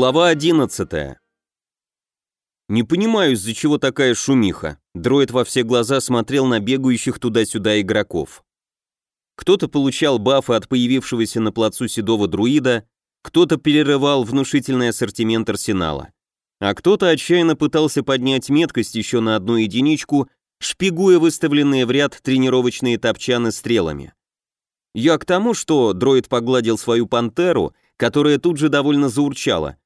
Глава 11. Не понимаю, из-за чего такая шумиха. Дроид во все глаза смотрел на бегающих туда-сюда игроков. Кто-то получал бафы от появившегося на плацу седого друида, кто-то перерывал внушительный ассортимент арсенала, а кто-то отчаянно пытался поднять меткость еще на одну единичку, шпигуя выставленные в ряд тренировочные топчаны стрелами. Я к тому, что дроид погладил свою пантеру, которая тут же довольно заурчала.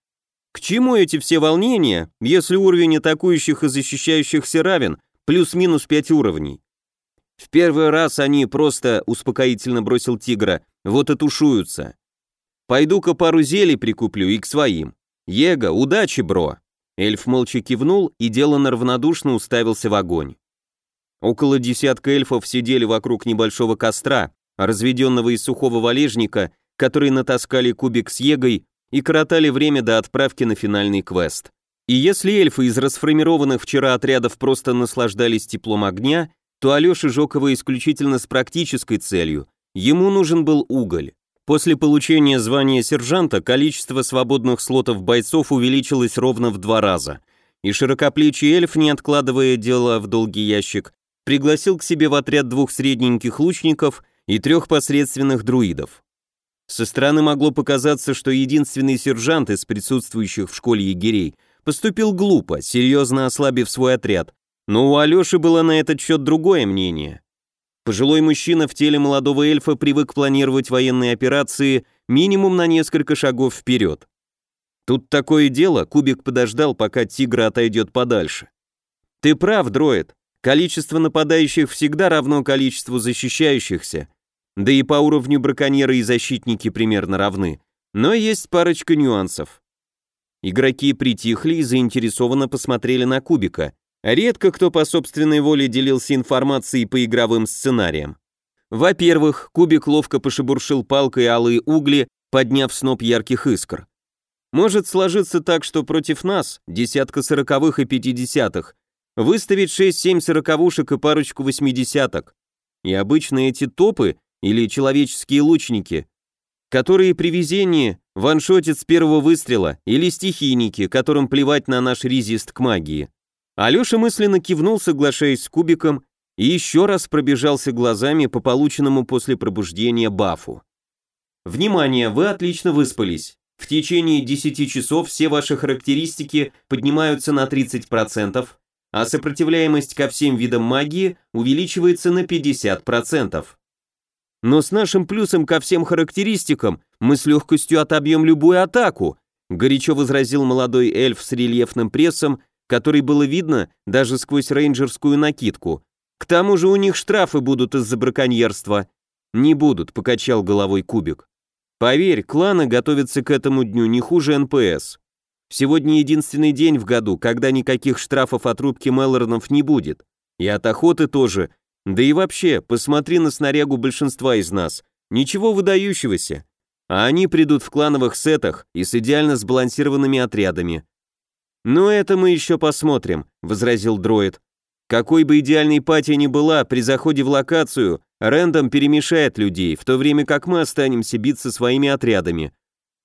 К чему эти все волнения, если уровень атакующих и защищающихся равен, плюс-минус 5 уровней? В первый раз они просто, успокоительно бросил тигра, вот и тушуются. Пойду-ка пару зелий прикуплю и к своим. Его, удачи, бро. Эльф молча кивнул и деланно равнодушно уставился в огонь. Около десятка эльфов сидели вокруг небольшого костра, разведенного из сухого валежника, которые натаскали кубик с егой и коротали время до отправки на финальный квест. И если эльфы из расформированных вчера отрядов просто наслаждались теплом огня, то Алёша его исключительно с практической целью. Ему нужен был уголь. После получения звания сержанта количество свободных слотов бойцов увеличилось ровно в два раза, и широкоплечий эльф, не откладывая дело в долгий ящик, пригласил к себе в отряд двух средненьких лучников и трех посредственных друидов. Со стороны могло показаться, что единственный сержант из присутствующих в школе егерей поступил глупо, серьезно ослабив свой отряд, но у Алёши было на этот счет другое мнение. Пожилой мужчина в теле молодого эльфа привык планировать военные операции минимум на несколько шагов вперед. Тут такое дело, Кубик подождал, пока тигр отойдет подальше. Ты прав, дроид. Количество нападающих всегда равно количеству защищающихся, да и по уровню браконьеры и защитники примерно равны. Но есть парочка нюансов. Игроки притихли и заинтересованно посмотрели на Кубика. Редко кто по собственной воле делился информацией по игровым сценариям. Во-первых, Кубик ловко пошебуршил палкой алые угли, подняв сноп ярких искр. Может сложиться так, что против нас, десятка сороковых и пятидесятых, выставить 6-7 сороковушек и парочку восьмидесяток. И обычно эти топы или человеческие лучники, которые при везении ваншотят с первого выстрела, или стихийники, которым плевать на наш резист к магии. Алеша мысленно кивнул, соглашаясь с кубиком, и еще раз пробежался глазами по полученному после пробуждения бафу. Внимание, вы отлично выспались. В течение 10 часов все ваши характеристики поднимаются на 30%, а сопротивляемость ко всем видам магии увеличивается на 50%. Но с нашим плюсом ко всем характеристикам мы с легкостью отобьем любую атаку, горячо возразил молодой эльф с рельефным прессом, который было видно даже сквозь рейнджерскую накидку. К тому же у них штрафы будут из-за браконьерства. Не будут, покачал головой Кубик. Поверь, кланы готовятся к этому дню не хуже НПС. Сегодня единственный день в году, когда никаких штрафов от рубки Мелорнов не будет. И от охоты тоже, да и вообще, посмотри на снарягу большинства из нас. Ничего выдающегося. А они придут в клановых сетах и с идеально сбалансированными отрядами. «Ну это мы еще посмотрим», — возразил дроид. «Какой бы идеальной пати ни была, при заходе в локацию рэндом перемешает людей, в то время как мы останемся биться своими отрядами».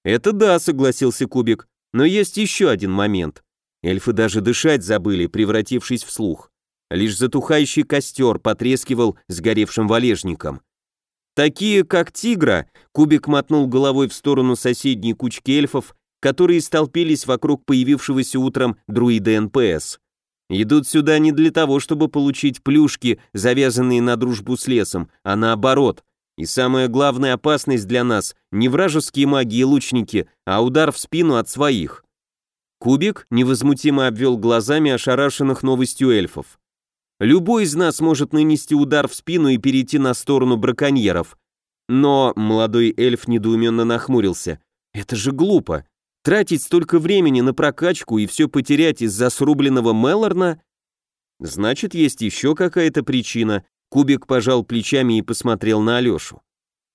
«Это да», — согласился Кубик, — «но есть еще один момент». Эльфы даже дышать забыли, превратившись в слух. Лишь затухающий костер потрескивал сгоревшим валежником. Такие, как тигра, Кубик мотнул головой в сторону соседней кучки эльфов, которые столпились вокруг появившегося утром друида НПС. Идут сюда не для того, чтобы получить плюшки, завязанные на дружбу с лесом, а наоборот. И самая главная опасность для нас – не вражеские маги и лучники, а удар в спину от своих. Кубик невозмутимо обвел глазами ошарашенных новостью эльфов. Любой из нас может нанести удар в спину и перейти на сторону браконьеров. Но молодой эльф недоуменно нахмурился. Это же глупо. Тратить столько времени на прокачку и все потерять из-за срубленного Мелорна? Значит, есть еще какая-то причина. Кубик пожал плечами и посмотрел на Алешу.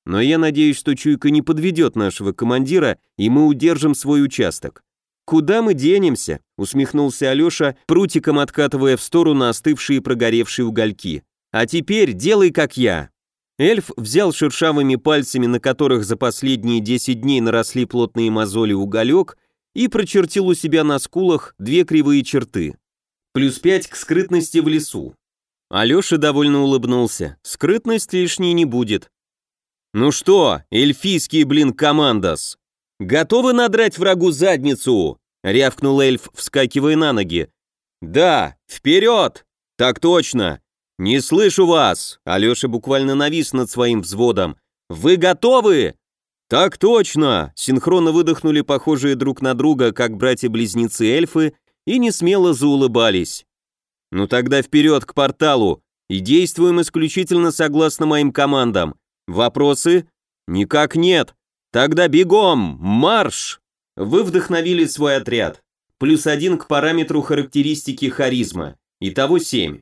Но я надеюсь, что чуйка не подведет нашего командира, и мы удержим свой участок. «Куда мы денемся?» — усмехнулся Алеша, прутиком откатывая в сторону остывшие прогоревшие угольки. «А теперь делай как я». Эльф взял шершавыми пальцами, на которых за последние 10 дней наросли плотные мозоли уголек, и прочертил у себя на скулах две кривые черты. Плюс пять к скрытности в лесу. Алеша довольно улыбнулся. Скрытность лишней не будет. «Ну что, эльфийский, блин, командос? Готовы надрать врагу задницу?» — рявкнул эльф, вскакивая на ноги. «Да, вперед! Так точно! Не слышу вас!» Алеша буквально навис над своим взводом. «Вы готовы?» «Так точно!» Синхронно выдохнули похожие друг на друга, как братья-близнецы-эльфы, и не смело заулыбались. «Ну тогда вперед к порталу, и действуем исключительно согласно моим командам. Вопросы? Никак нет. Тогда бегом, марш!» Вы вдохновили свой отряд. Плюс один к параметру характеристики харизма. Итого семь.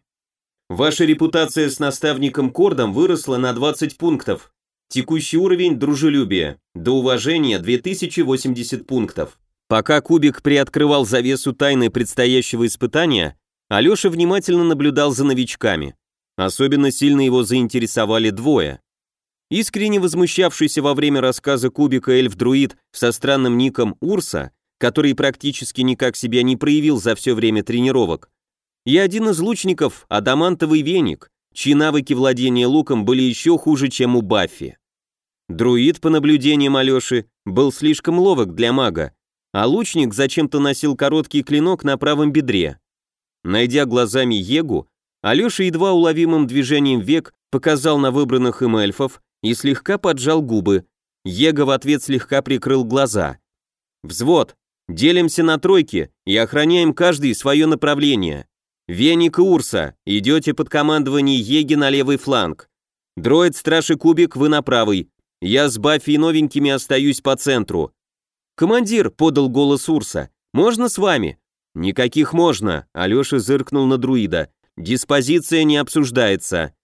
Ваша репутация с наставником Кордом выросла на 20 пунктов. Текущий уровень дружелюбия. До уважения 2080 пунктов. Пока Кубик приоткрывал завесу тайны предстоящего испытания, Алеша внимательно наблюдал за новичками. Особенно сильно его заинтересовали двое. Искренне возмущавшийся во время рассказа Кубика эльф-друид со странным ником Урса, который практически никак себя не проявил за все время тренировок, и один из лучников, адамантовый веник, чьи навыки владения луком были еще хуже, чем у Баффи. Друид, по наблюдениям Алеши, был слишком ловок для мага, а лучник зачем-то носил короткий клинок на правом бедре. Найдя глазами Егу, Алеша едва уловимым движением век показал на выбранных им эльфов и слегка поджал губы. Ега в ответ слегка прикрыл глаза. «Взвод, делимся на тройки и охраняем каждый свое направление. Веник и Урса, идете под командование Еги на левый фланг. Дроид, Страж и Кубик, вы на правый. Я с Баффи и новенькими остаюсь по центру. «Командир», — подал голос Урса, — «можно с вами?» «Никаких можно», — Алеша зыркнул на друида. «Диспозиция не обсуждается».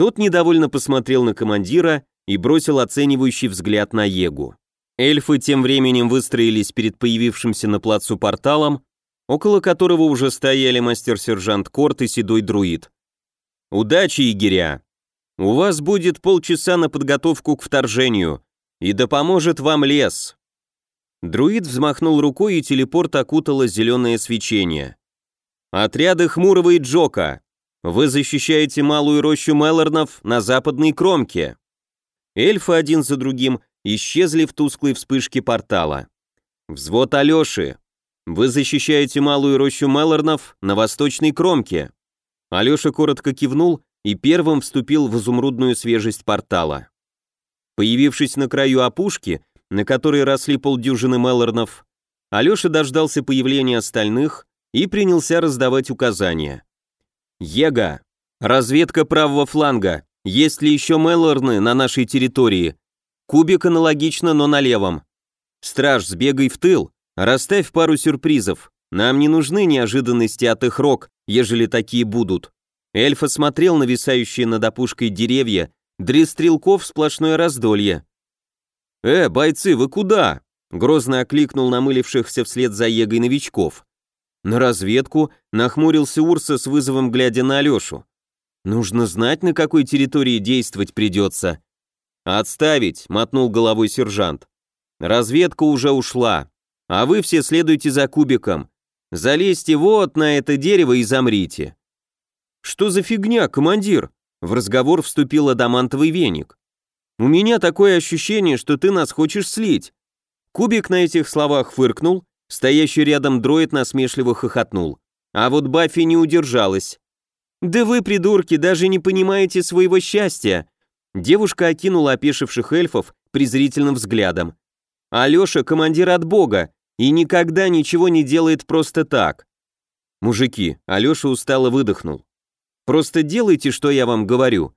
Тот недовольно посмотрел на командира и бросил оценивающий взгляд на Егу. Эльфы тем временем выстроились перед появившимся на плацу порталом, около которого уже стояли мастер-сержант Корт и седой друид. «Удачи, егеря! У вас будет полчаса на подготовку к вторжению, и да поможет вам лес!» Друид взмахнул рукой, и телепорт окутало зеленое свечение. «Отряды Хмурого и Джока! Вы защищаете малую рощу Мелорнов на западной кромке!» Эльфы один за другим исчезли в тусклой вспышке портала. «Взвод Алеши! Вы защищаете малую рощу Мелорнов на восточной кромке!» Алеша коротко кивнул и первым вступил в изумрудную свежесть портала. Появившись на краю опушки, на которой росли полдюжины Мелорнов, Алеша дождался появления остальных и принялся раздавать указания. «Ега! Разведка правого фланга! Есть ли еще Мелорны на нашей территории? Кубик аналогично, но на левом. Страж, сбегай в тыл, расставь пару сюрпризов. Нам не нужны неожиданности от их рок, ежели такие будут. Эльф осмотрел нависающие над опушкой деревья, дри стрелков сплошное раздолье. «Э, бойцы, вы куда?» Грозно окликнул намылившихся вслед за егой новичков. На разведку нахмурился Урса с вызовом, глядя на Алешу. «Нужно знать, на какой территории действовать придется». «Отставить», — мотнул головой сержант. «Разведка уже ушла, а вы все следуйте за кубиком. Залезьте вот на это дерево и замрите. «Что за фигня, командир?» В разговор вступил адамантовый веник. «У меня такое ощущение, что ты нас хочешь слить». Кубик на этих словах фыркнул, стоящий рядом дроид насмешливо хохотнул. А вот Баффи не удержалась. «Да вы, придурки, даже не понимаете своего счастья!» Девушка окинула опешивших эльфов презрительным взглядом. «Алеша — командир от бога, и никогда ничего не делает просто так». «Мужики», — Алеша устало выдохнул. Просто делайте, что я вам говорю.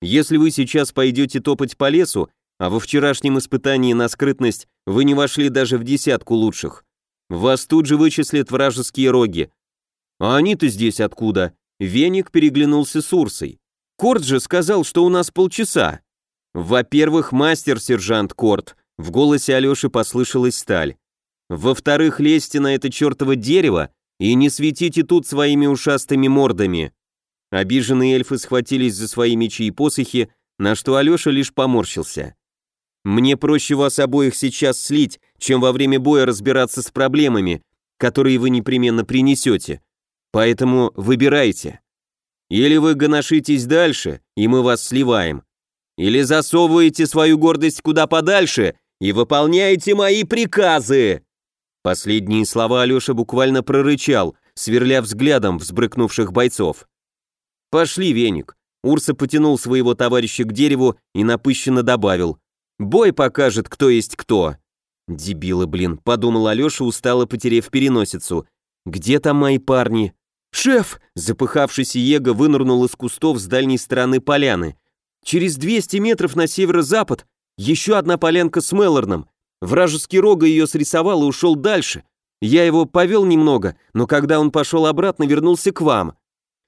Если вы сейчас пойдете топать по лесу, а во вчерашнем испытании на скрытность вы не вошли даже в десятку лучших, вас тут же вычислят вражеские роги. А они-то здесь откуда? Веник переглянулся с Урсой. Корт же сказал, что у нас полчаса. Во-первых, мастер-сержант Корт. В голосе Алёши послышалась сталь. Во-вторых, лезьте на это чертово дерево и не светите тут своими ушастыми мордами. Обиженные эльфы схватились за свои мечи и посохи, на что Алеша лишь поморщился. Мне проще вас обоих сейчас слить, чем во время боя разбираться с проблемами, которые вы непременно принесете. Поэтому выбирайте. Или вы гоношитесь дальше, и мы вас сливаем. Или засовываете свою гордость куда подальше и выполняете мои приказы. Последние слова Алеша буквально прорычал, сверля взглядом взбрыкнувших бойцов. «Пошли, веник». Урса потянул своего товарища к дереву и напыщенно добавил. «Бой покажет, кто есть кто». «Дебилы, блин», — подумал Алеша, устало потеряв переносицу. «Где там мои парни?» «Шеф!» — запыхавшийся Его вынырнул из кустов с дальней стороны поляны. «Через 200 метров на северо-запад еще одна полянка с Мелорном. Вражеский рога ее срисовал и ушел дальше. Я его повел немного, но когда он пошел обратно, вернулся к вам.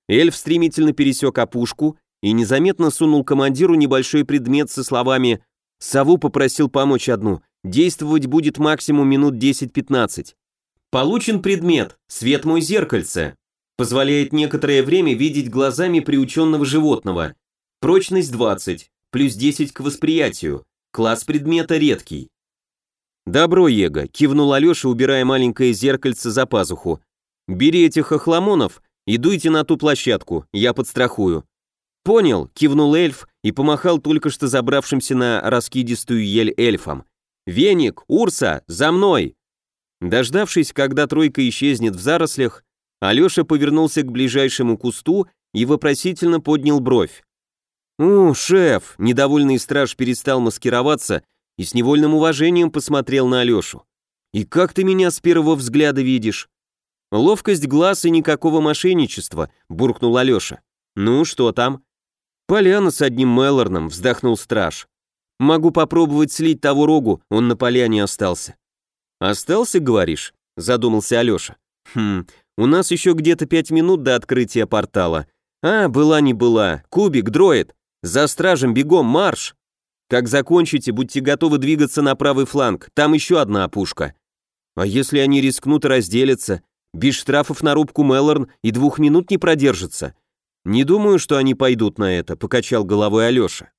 Эльф стремительно пересек опушку и незаметно сунул командиру небольшой предмет со словами «Сову попросил помочь одну, действовать будет максимум минут 10-15». Получен предмет «Свет мой зеркальце». Позволяет некоторое время видеть глазами приученного животного. Прочность 20, плюс 10 к восприятию. Класс предмета редкий. «Добро, Его», — кивнул Алеша, убирая маленькое зеркальце за пазуху. «Бери этих охламонов и дуйте на ту площадку, я подстрахую». «Понял», — кивнул эльф и помахал только что забравшимся на раскидистую ель эльфом. «Веник, Урса, за мной!» Дождавшись, когда тройка исчезнет в зарослях, Алеша повернулся к ближайшему кусту и вопросительно поднял бровь. «У, шеф!» — недовольный страж перестал маскироваться и с невольным уважением посмотрел на Алешу. «И как ты меня с первого взгляда видишь?» «Ловкость глаз и никакого мошенничества», — буркнул Алеша. «Ну, что там?» «Поляна с одним Мелорном», — вздохнул страж. «Могу попробовать слить того рогу, он на поляне остался». «Остался, говоришь?» — задумался Алеша. «Хм, у нас еще где-то пять минут до открытия портала. А, была не была. Кубик, дроид. За стражем бегом, марш!» «Как закончите, будьте готовы двигаться на правый фланг, там еще одна опушка». «А если они рискнут и разделятся?» Без штрафов на рубку Мелорн и двух минут не продержится. Не думаю, что они пойдут на это, покачал головой Алеша.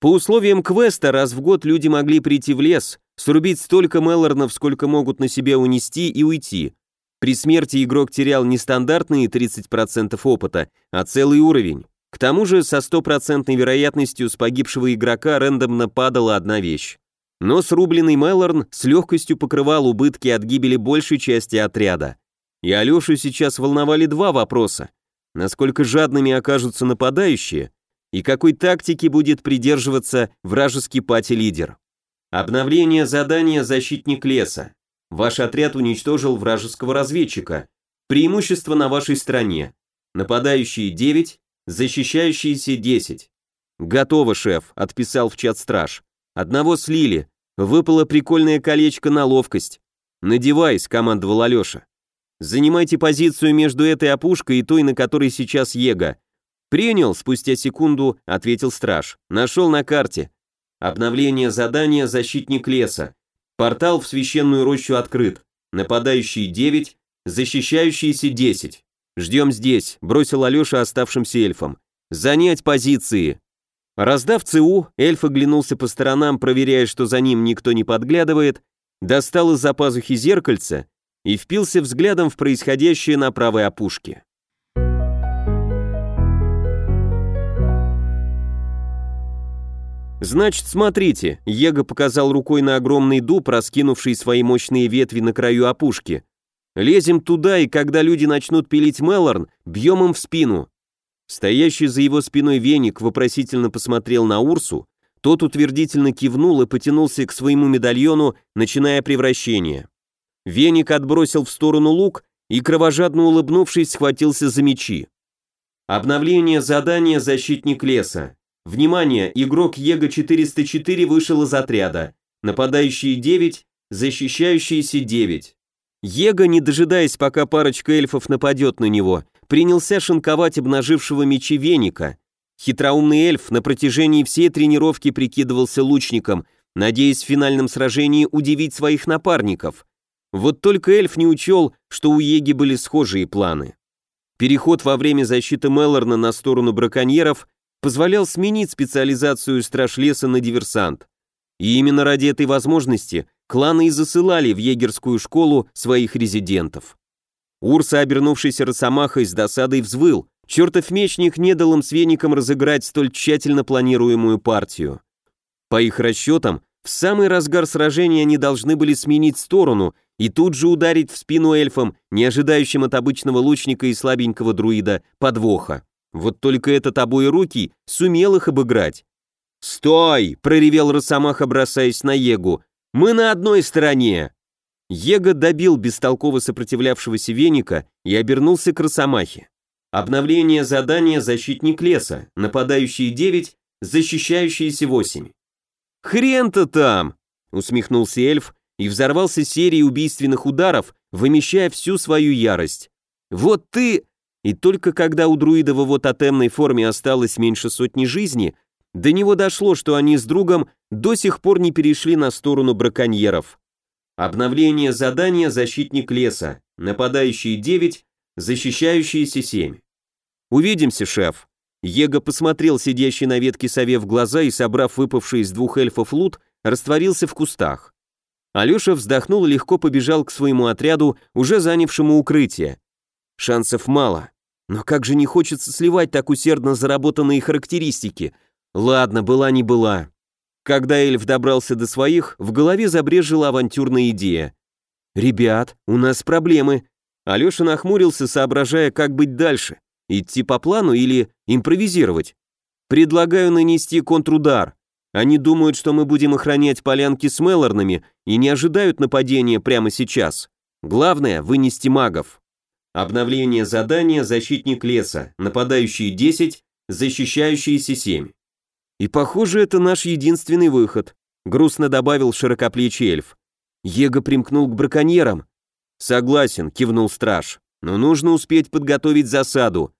По условиям квеста раз в год люди могли прийти в лес, срубить столько Мелорнов, сколько могут на себе унести и уйти. При смерти игрок терял не стандартные 30% опыта, а целый уровень. К тому же со стопроцентной вероятностью с погибшего игрока рандомно падала одна вещь. Но срубленный Мелорн с легкостью покрывал убытки от гибели большей части отряда. И Алешу сейчас волновали два вопроса. Насколько жадными окажутся нападающие, и какой тактики будет придерживаться вражеский пати-лидер. Обновление задания «Защитник леса». Ваш отряд уничтожил вражеского разведчика. Преимущество на вашей стороне. Нападающие 9, защищающиеся 10. «Готово, шеф», — отписал в чат страж. «Одного слили. Выпало прикольное колечко на ловкость. «Надевай», — скомандовал Алеша. Занимайте позицию между этой опушкой и той, на которой сейчас Его. Принял, спустя секунду ответил страж. Нашел на карте. Обновление задания «Защитник леса». Портал в священную рощу открыт. Нападающие 9, защищающиеся 10. Ждем здесь, бросил Алеша оставшимся эльфам. Занять позиции. Раздав ЦУ, эльф оглянулся по сторонам, проверяя, что за ним никто не подглядывает, достал из-за пазухи зеркальце и впился взглядом в происходящее на правой опушке. «Значит, смотрите», — Его показал рукой на огромный дуб, раскинувший свои мощные ветви на краю опушки. «Лезем туда, и когда люди начнут пилить Мелорн, бьем им в спину». Стоящий за его спиной веник вопросительно посмотрел на Урсу, тот утвердительно кивнул и потянулся к своему медальону, начиная превращение. Веник отбросил в сторону лук и, кровожадно улыбнувшись, схватился за мечи. Обновление задания «Защитник леса». Внимание, игрок Его-404 вышел из отряда. Нападающие 9, защищающиеся 9. Его, не дожидаясь, пока парочка эльфов нападет на него, принялся шинковать обнажившего мечи Веника. Хитроумный эльф на протяжении всей тренировки прикидывался лучником, надеясь в финальном сражении удивить своих напарников. Вот только эльф не учел, что у Еги были схожие планы. Переход во время защиты Меллорна на сторону браконьеров позволял сменить специализацию страж леса на диверсант. И именно ради этой возможности кланы и засылали в егерскую школу своих резидентов. Урса, обернувшийся росомахой, с досадой взвыл. Чертов мечник не дал им с веником разыграть столь тщательно планируемую партию. По их расчетам, в самый разгар сражения они должны были сменить сторону и тут же ударить в спину эльфам, не ожидающим от обычного лучника и слабенького друида подвоха. Вот только этот обоирукий сумел их обыграть. «Стой!» — проревел Росомаха, бросаясь на Егу. «Мы на одной стороне!» Ега добил бестолково сопротивлявшегося веника и обернулся к Росомахе. Обновление задания «Защитник леса», нападающие 9, защищающиеся 8. «Хрен-то там!» — усмехнулся эльф и взорвался серией убийственных ударов, вымещая всю свою ярость. «Вот ты...» И только когда у друида в его тотемной форме осталось меньше сотни жизни, до него дошло, что они с другом до сих пор не перешли на сторону браконьеров. Обновление задания «Защитник леса», нападающие 9, защищающиеся 7. «Увидимся, шеф». Его посмотрел сидящий на ветке сове в глаза и, собрав выпавший из двух эльфов лут, растворился в кустах. Алеша вздохнул и легко побежал к своему отряду, уже занявшему укрытие. Шансов мало. Но как же не хочется сливать так усердно заработанные характеристики. Ладно, была не была. Когда эльф добрался до своих, в голове забрежила авантюрная идея. «Ребят, у нас проблемы». Алеша нахмурился, соображая, как быть дальше. Идти по плану или импровизировать? Предлагаю нанести контрудар. Они думают, что мы будем охранять полянки с Мелорнами и не ожидают нападения прямо сейчас. Главное – вынести магов. Обновление задания «Защитник леса», нападающие 10, защищающиеся 7. И похоже, это наш единственный выход, грустно добавил широкоплечий эльф. Его примкнул к браконьерам. Согласен, кивнул страж, но нужно успеть подготовить засаду.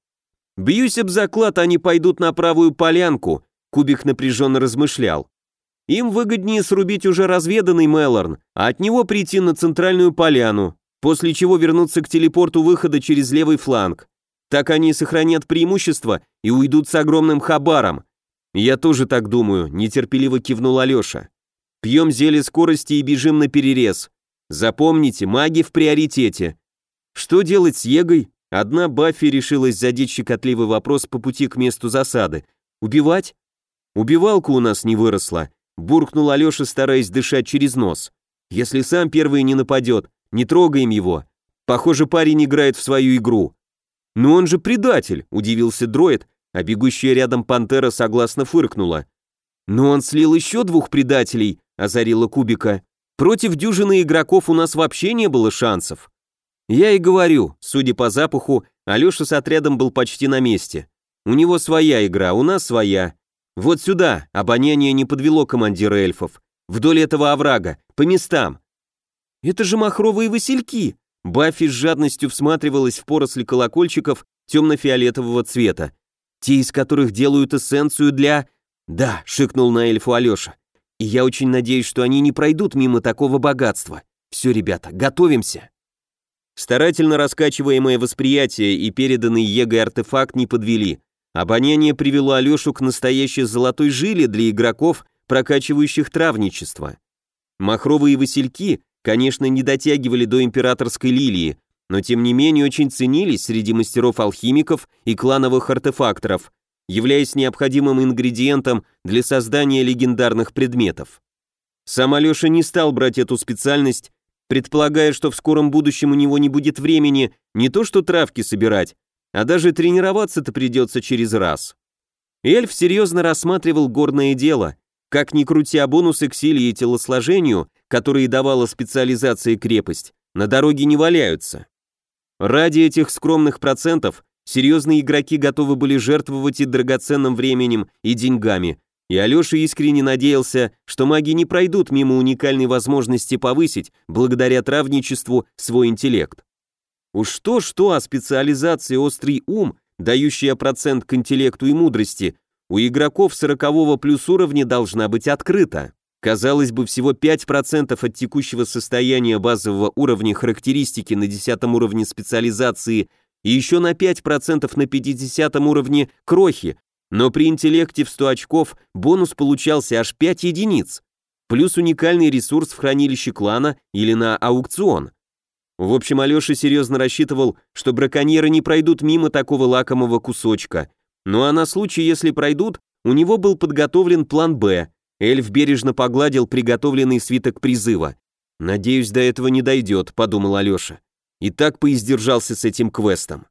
Бьюсь об заклад, они пойдут на правую полянку, Кубик напряженно размышлял. Им выгоднее срубить уже разведанный Мелорн, а от него прийти на центральную поляну, после чего вернуться к телепорту выхода через левый фланг. Так они сохранят преимущество и уйдут с огромным хабаром. Я тоже так думаю, нетерпеливо кивнул Алеша. Пьем зелье скорости и бежим на перерез. Запомните, маги в приоритете. Что делать с Егой? Одна Баффи решилась задеть щекотливый вопрос по пути к месту засады. «Убивать?» «Убивалка у нас не выросла», — буркнул Алеша, стараясь дышать через нос. «Если сам первый не нападет, не трогаем его. Похоже, парень играет в свою игру». «Но он же предатель», — удивился дроид, а бегущая рядом пантера согласно фыркнула. «Но он слил еще двух предателей», — озарила Кубика. «Против дюжины игроков у нас вообще не было шансов». Я и говорю, судя по запаху, Алеша с отрядом был почти на месте. У него своя игра, у нас своя. Вот сюда, обоняние не подвело командира эльфов. Вдоль этого оврага, по местам. Это же махровые васильки. Баффи с жадностью всматривалась в поросли колокольчиков темно-фиолетового цвета. Те, из которых делают эссенцию для... Да, шикнул на эльфу Алеша. И я очень надеюсь, что они не пройдут мимо такого богатства. Все, ребята, готовимся. Старательно раскачиваемое восприятие и переданный Егой артефакт не подвели. Обоняние привело Алешу к настоящей золотой жиле для игроков, прокачивающих травничество. Махровые васильки, конечно, не дотягивали до императорской лилии, но тем не менее очень ценились среди мастеров-алхимиков и клановых артефакторов, являясь необходимым ингредиентом для создания легендарных предметов. Сам Алеша не стал брать эту специальность, предполагая, что в скором будущем у него не будет времени не то что травки собирать, а даже тренироваться-то придется через раз. Эльф серьезно рассматривал горное дело, как ни крути, а бонусы к силе и телосложению, которые давала специализация и крепость, на дороге не валяются. Ради этих скромных процентов серьезные игроки готовы были жертвовать и драгоценным временем, и деньгами, и Алеша искренне надеялся, что маги не пройдут мимо уникальной возможности повысить, благодаря травничеству, свой интеллект. Уж что-что, а специализация «Острый ум», дающая процент к интеллекту и мудрости, у игроков сорокового плюс уровня должна быть открыта. Казалось бы, всего 5% от текущего состояния базового уровня характеристики на 10 уровне специализации и еще на 5% на 50 уровне крохи, но при интеллекте в 100 очков бонус получался аж 5 единиц. плюс уникальный ресурс в хранилище клана или на аукцион. В общем, Алеша серьезно рассчитывал, что браконьеры не пройдут мимо такого лакомого кусочка. Ну а на случай, если пройдут, у него был подготовлен план «Б». Эльф бережно погладил приготовленный свиток призыва. «Надеюсь, до этого не дойдет», — подумал Алеша. И так поиздержался с этим квестом.